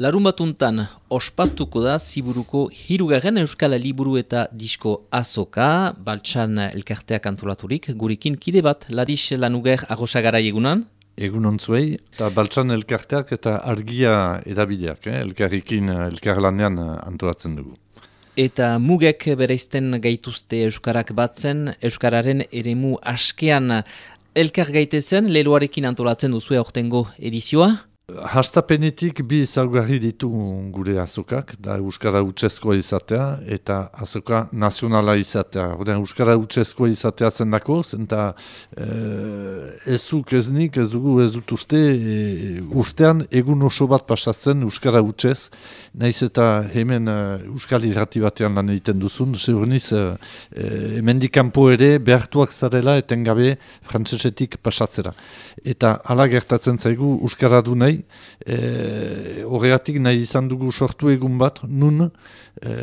Larun batuntan ospatuko da ziburuko hirugarren Euskal Liburu eta Disko Azoka, baltsan elkarteak antolaturik, gurikin kide bat, ladis lanuger agosagarai egunan? Egun ontzuei, eta baltsan elkarteak eta argia edabideak, eh? elkarrikin elkarlanean antolatzen dugu. Eta mugek bereizten gaituzte Euskarak batzen, Euskararen eremu askean elkar gaitezen, leloarekin antolatzen duzu aurtengo edizioa? Hastapenetik bi ezaugarri ditu gure azokak, da Euskara Utsezkoa izatea eta azoka nazionala izatea. Horten Euskara Utsezkoa izatea zen dako, zenta e, ez zuk ez nik, ez dugu ez dut uste, e, ustean egun oso bat pasatzen Euskara Utsez, naiz eta hemen e, Euskal Irrati batean lan egiten duzun, seurniz e, hemen dikampo ere behartuak zarela etengabe frantzesetik pasatzera. Eta ala gertatzen zaigu Euskara du nahi, e, horregatik nahi izan dugu sortu egun bat, nun e,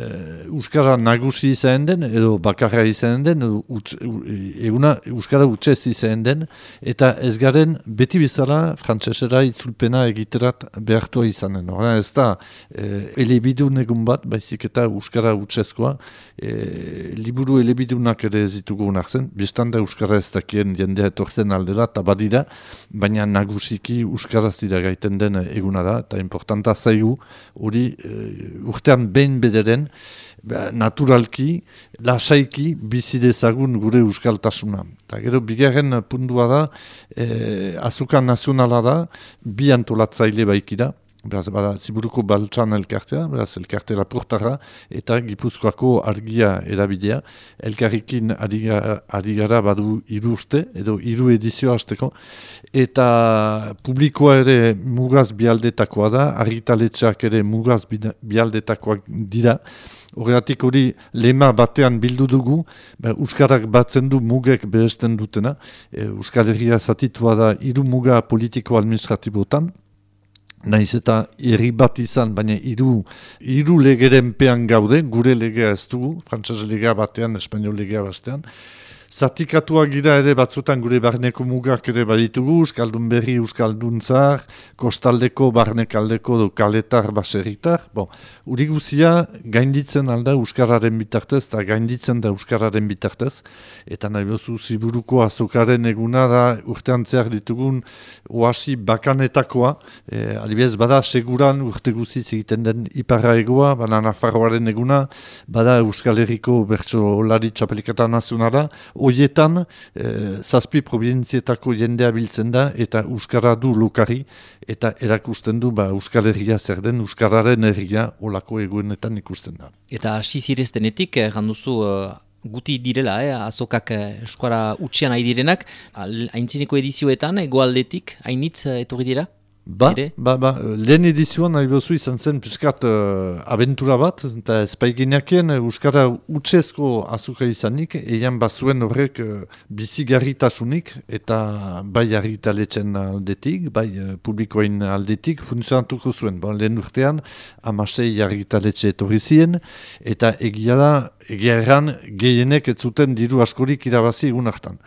Euskara nagusi izan den, edo bakarra izan den, uts, eguna Euskara utsez izan den, eta ez garen beti bizara frantzesera itzulpena egiterat behartua izan den. Horren ez da, e, elebidun egun bat, baizik eta Euskara utsezkoa, e, liburu elebidunak ere ez ditugu nartzen, biztanda Euskara ez dakien jendea etorzen aldera, eta badira, baina nagusiki Euskara zira gaiten den eguna da, eta importanta zaigu, hori uh, urtean behin bederen, ba, naturalki, lasaiki, bizidezagun gure euskaltasuna. Eta gero, bigarren pundua da, eh, azuka nazionala da, bi antolatzaile baikida, Beraz, bada, ziburuko baltsan elkartea, beraz, elkarte lapurtara, eta gipuzkoako argia erabidea. Elkarrikin ari gara badu iru uste, edo iru edizio hasteko. Eta publikoa ere mugaz bialdetakoa da, argitaletxeak ere mugaz bialdetakoak dira. Horregatik hori lema batean bildu dugu, ba, Euskarak batzen du mugek behesten dutena. E, Euskal zatitua da iru muga politiko-administratibotan, Naiz eta herri bat izan, baina hiru hiru legeren pean gaude, gure legea ez dugu, frantzaz legea batean, espanol legea batean. Zatikatua gira ere batzutan gure barneko mugak ere baditugu, Euskaldun berri, Euskaldun zar, kostaldeko, barnekaldeko, do kaletar, baseritar. Bon, uri guzia gainditzen alda Euskararen bitartez, eta gainditzen da Euskararen bitartez. Eta nahi bezu ziburuko azokaren eguna da urtean zehar ditugun oasi bakanetakoa. E, Alibez, bada seguran urte guziz egiten den iparra egoa, bada Nafarroaren eguna, bada Euskal Herriko bertso olari txapelikata nazionara, Oietan, e, zazpi provinzietako jendea biltzen da, eta Euskara du lokari, eta erakusten du, ba, Euskal Herria zer den, Euskararen herria olako eguenetan ikusten da. Eta hasi zireztenetik, eh, ganduzu, uh, guti direla, eh, azokak Euskara utxean ari direnak, haintzineko edizioetan, egoaldetik, hainitz etorri dira? Ba, ba, ba, lehen edizioan nahi bezu izan zen piskat uh, aventura bat, eta espaiginakien Euskara utsezko azuka izanik, eian bazuen horrek uh, bizigarritasunik, eta bai argitaletxen aldetik, bai uh, publikoen aldetik, funtzionatuko zuen. Ba, lehen urtean, amasei argitaletxe etorri ziren, eta egia da, egia erran, gehienek ez zuten diru askorik irabazi egun hartan.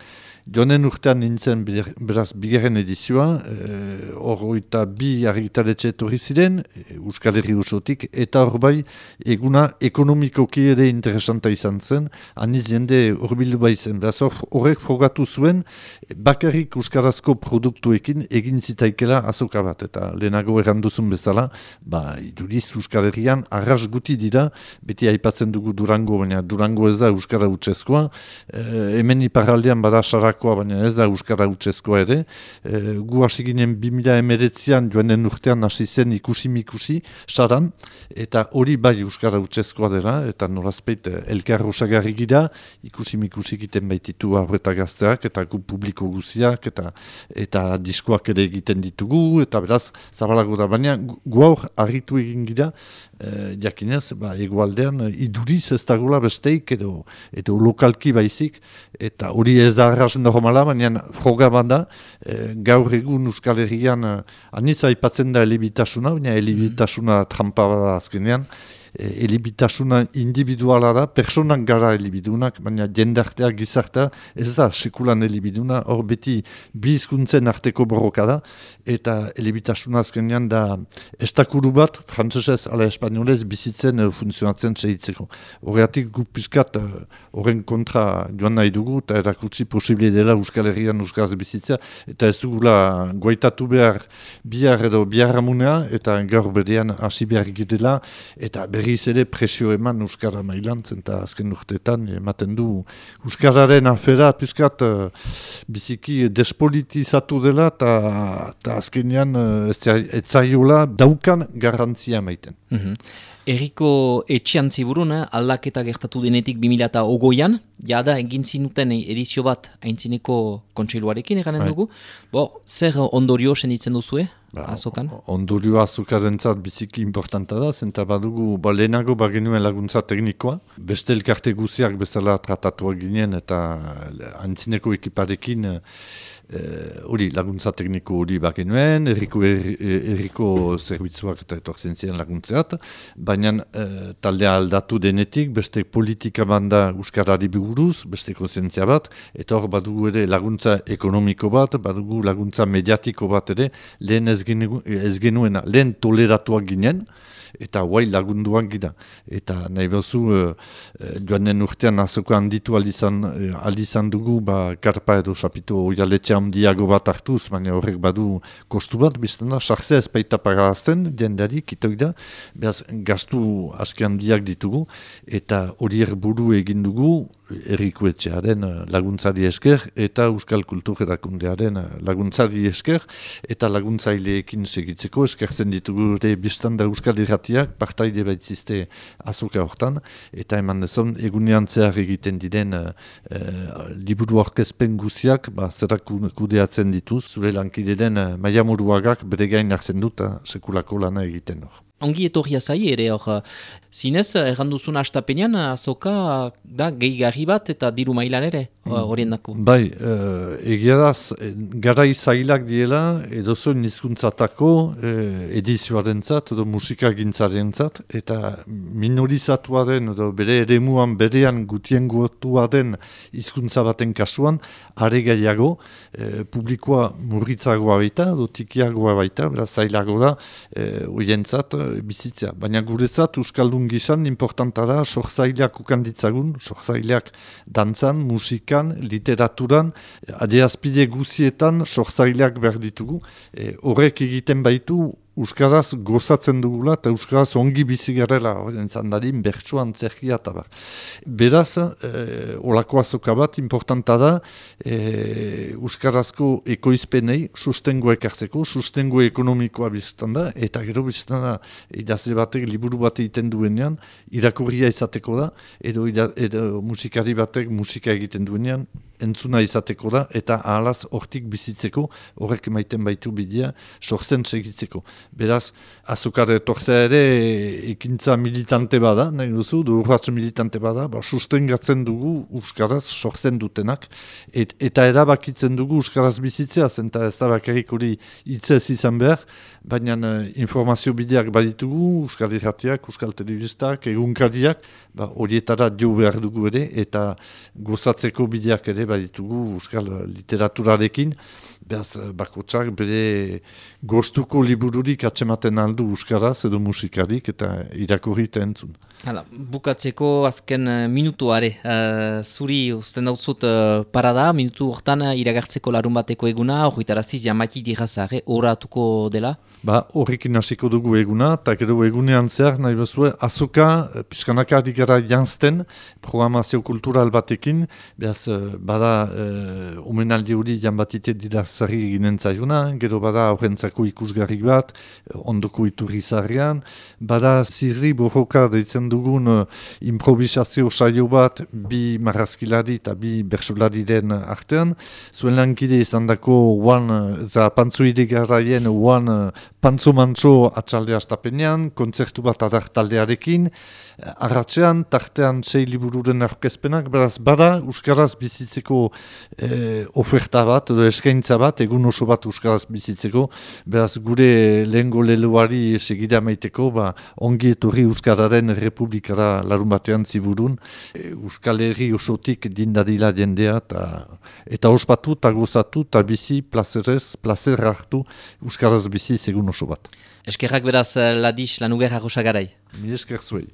Jonen urtean nintzen beraz bigarren edizioa, e, bi argitaletxe etorri ziren, e, Euskal Herri usotik, eta hor bai eguna ekonomikoki ere interesanta izan zen, aniz jende hor bildu bai zen. Beraz horrek fogatu zuen, bakarrik Euskarazko produktuekin egin zitaikela azoka bat, eta lehenago erranduzun bezala, ba, iduriz Euskal Herrian arras guti dira, beti aipatzen dugu Durango, baina Durango ez da Euskara utxezkoa, e, hemen iparaldean bada Euskarakoa, baina ez da Euskara utzezkoa ere. E, gu hasi ginen 2000 emeretzean joanen urtean hasi zen ikusi-mikusi, saran, eta hori bai Euskara utzezkoa dela, eta norazpeit elkar osagarri gira, ikusi-mikusi egiten baititu aurreta gazteak, eta gu publiko guziak, eta eta diskoak ere egiten ditugu, eta beraz, zabalago da, baina gu harritu egin gira, e, jakinez, ba, egualdean, iduriz ez dagoela besteik, edo, edo lokalki baizik, eta hori ez da arrazen normala, baina froga banda, e, gaur egun Euskal Herrian, anitza ipatzen da elibitasuna, baina elibitasuna trampa bada azkenean, e, elibitasuna individuala da, personak gara elibidunak, baina jendartea gizartea ez da sekulan elibiduna, hor beti bizkuntzen arteko borroka da, eta elibitasuna azkenean da estakuru bat, frantzesez, ala espainolez, bizitzen uh, funtzionatzen segitzeko. Horreatik gu piskat horren kontra joan nahi dugu, eta erakutsi posibili dela Euskal Herrian Euskaraz bizitzea, eta ez dugula goitatu behar bihar edo bihar amunea, eta gaur berean hasi behar gitela, eta berriz ere presio eman Euskara mailantzen, eta azken urteetan ematen du Euskararen afera piskat uh, biziki despolitizatu dela, eta azkenean uh, ez zaiola daukan garantzia maiten. Mm Eriko etxean ziburun, eh, aldaketa gertatu denetik 2008an, jada egin zinuten edizio bat haintzineko kontseiluarekin eganen bai. dugu. Bo, zer ondorio senditzen duzue, ba, azokan? Ondorio azokaren biziki importanta da, zenta badugu, ba, lehenago bagenuen laguntza teknikoa, beste elkarte guziak bezala tratatuak ginen eta haintzineko ekiparekin Eh, hori laguntza tekniko hori baken nuen, erriko, erriko zerbitzuak eta etortzen ziren laguntzeat, baina e, taldea aldatu denetik, beste politika banda Euskarari biguruz, beste konsientzia bat, eta hor badugu ere laguntza ekonomiko bat, badugu laguntza mediatiko bat ere, lehen ez, genuena, lehen toleratuak ginen, eta guai lagunduak gira. Eta nahi bezu, uh, joanen urtean azoko handitu aldizan, aldizan dugu, ba, karpa edo sapitu oialetxe handiago bat hartuz, baina horrek badu kostu bat, bizten da, sartzea ez baita pagarazten, jendeari, kitoik da, behaz, gastu aski handiak ditugu, eta hori buru egin dugu, errikuetxearen laguntzari esker, eta Euskal Kultur erakundearen laguntzari esker, eta laguntzaileekin segitzeko, eskertzen ditugu ere biztan da Euskal irratiak partaide baitzizte azoka hortan, eta eman dezon egunean zehar egiten diren uh, liburu orkezpen guziak, ba, zerak kudeatzen dituz, zure lankideren uh, maia muruagak bere gain hartzen dut sekulako lana egiten hor. Ongi etorria zai ere hor, zinez, erranduzun astapenean, azoka da gehi bat eta diru mailan ere, mm. horien dako. Bai, uh, egia da, gara izailak diela, edo zuen nizkuntzatako uh, edizioaren zat, edo musika gintzaren zat, eta minorizatua edo bere ere muan berean gutien gotua den izkuntza baten kasuan, are gaiago, uh, publikoa murritzagoa baita, edo tikiagoa baita, beraz zailago da, uh, bizitzea. Baina guretzat Euskaldun gizan importanta da sorzaileak ukanditzagun, sorzaileak dantzan, musikan, literaturan, adeazpide guzietan sorzaileak behar ditugu. E, horrek egiten baitu Euskaraz gozatzen dugula eta Euskaraz ongi bizi garela, entzandadin, bertsuan, zerkia eta bar. Beraz, e, olako azoka bat, importanta da, e, Euskarazko ekoizpenei sustengo ekartzeko, sustengo ekonomikoa biztan da, eta gero biztan da, idazle batek, liburu bat egiten duenean, irakurria izateko da, edo, edo musikari batek musika egiten duenean, entzuna izateko da, eta ahalaz hortik bizitzeko, horrek maiten baitu bidea, sortzen segitzeko. Beraz, azukar etorzea ere ekintza militante bada, nahi duzu, du urratz militante bada, ba, sustengatzen dugu Euskaraz sortzen dutenak, et, eta erabakitzen dugu Euskaraz bizitzea, zenta ez da bakarrik hori hitzez izan behar, baina uh, informazio bideak baditugu, Euskal Irratiak, Euskal Telebistak, egunkariak, ba, horietara dio behar dugu ere, eta gozatzeko bideak ere baditugu Euskal literaturarekin, behaz bakotsak bere goztuko libururik atsematen aldu Euskaraz edo musikarik eta irakurri eta entzun. Hala, bukatzeko azken uh, minutuare, uh, zuri usten dautzut uh, parada, minutu hortan iragartzeko larun bateko eguna, hori taraziz jamaiki dirazare, horatuko dela? Ba, horrekin hasiko dugu eguna, eta gero egunean zehar, nahi bezue, azoka, eh, pixkanaka gara jantzten, programazio kultural batekin, behaz, eh, bada, e, omenaldi hori jan batite dira zarri ginen zaiuna, gero bada horrentzako ikusgarrik bat, ondoko iturri zarrian, bada zirri borroka deitzen dugun improvisazio saio bat, bi marrazkilari eta bi bersolari den artean, zuen lankide izan dako, one, za pantzuide garaien, one pantzo mantzo atxalde astapenean, kontzertu bat adar taldearekin, arratxean, tartean sei libururen arkezpenak, beraz, bada, Euskaraz bizitzeko eh, oferta bat, edo eskaintza bat, egun oso bat Euskaraz bizitzeko, beraz, gure lehengo leluari segida maiteko, ba, ongi etorri Euskararen Republikara larun batean ziburun, e, Euskal Herri osotik dindadila jendea, ta, eta ospatu, eta gozatu, eta bizi, plazerez, plazer hartu, Euskaraz bizi segun oso bat. Eskerrak beraz, Ladis, lanuger arrosa garai. Mi esker zuei.